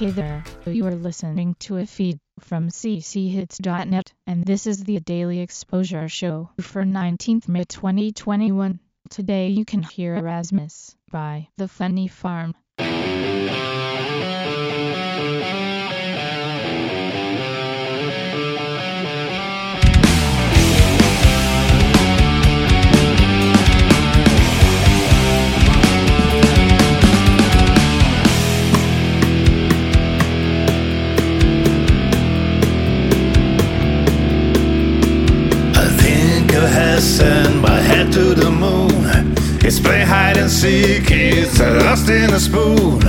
Hey there, you are listening to a feed from cchits.net, and this is the Daily Exposure Show for 19th May 2021. Today you can hear Erasmus by The Funny Farm. To the moon. It's play hide and seek, it's lost in a spoon.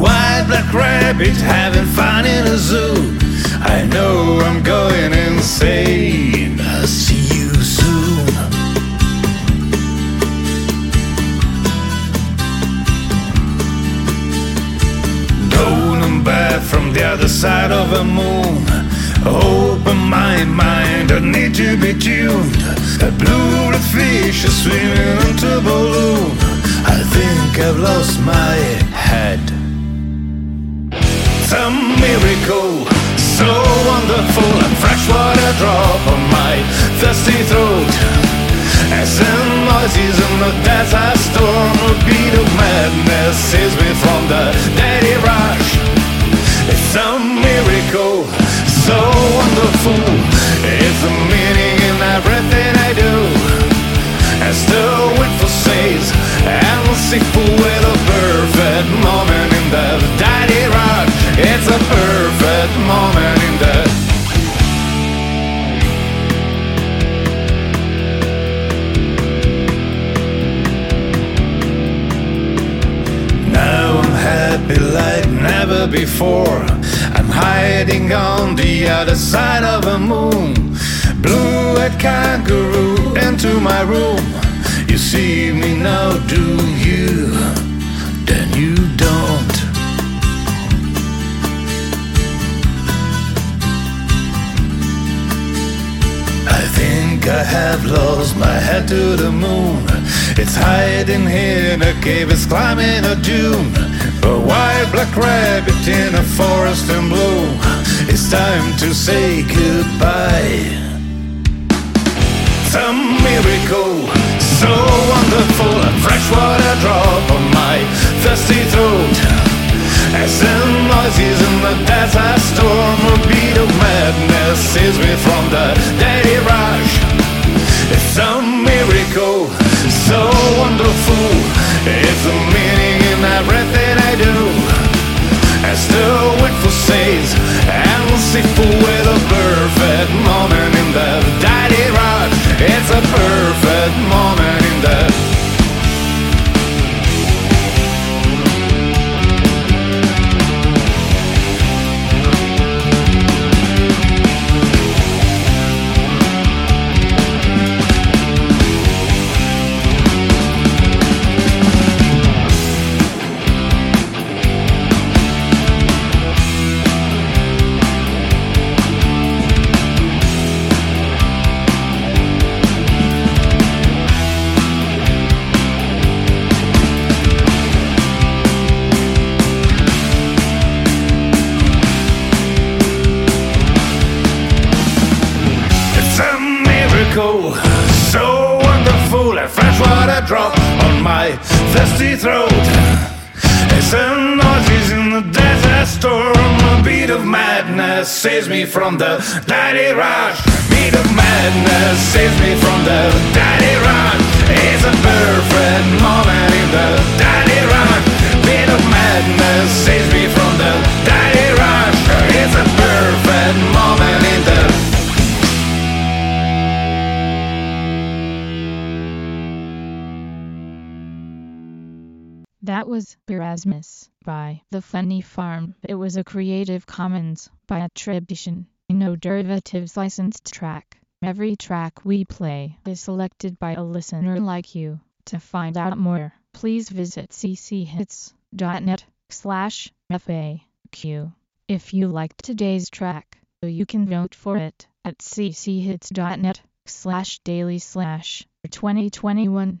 White black rabbit having fun in a zoo. I know I'm going insane. I'll see you soon. On back from the other side of the moon. Open my mind, I need to be tuned. A blue fish is swimming into a balloon. I think I've lost my head. It's a miracle, so wonderful. A freshwater drop on my thirsty throat. As the noises in the desert storm, a beat of madness sees me from the happy like never before. I'm hiding on the other side of the moon. Blue eyed kangaroo into my room. You see me now, do you? Then you don't. I think I have lost my head to the moon. It's hiding here in a cave, it's climbing a dune. A white black rabbit in a forest in bloom. It's time to say goodbye. A miracle, so wonderful. A freshwater drop on my thirsty throat. As the noises in the desert storm, a beat of madness sees me from the daily rush. It's a miracle, so wonderful. It's the meaning sequel with a perfect miracle, so wonderful. A freshwater drop on my thirsty throat. It's a noises in the desert storm. A beat of madness saves me from the daily rush. Beat of madness saves me from the daily rush. It's a perfect moment That was Erasmus by The Funny Farm. It was a Creative Commons by attribution, no derivatives licensed track. Every track we play is selected by a listener like you. To find out more, please visit cchits.net slash FAQ. If you liked today's track, you can vote for it at cchits.net slash daily slash 2021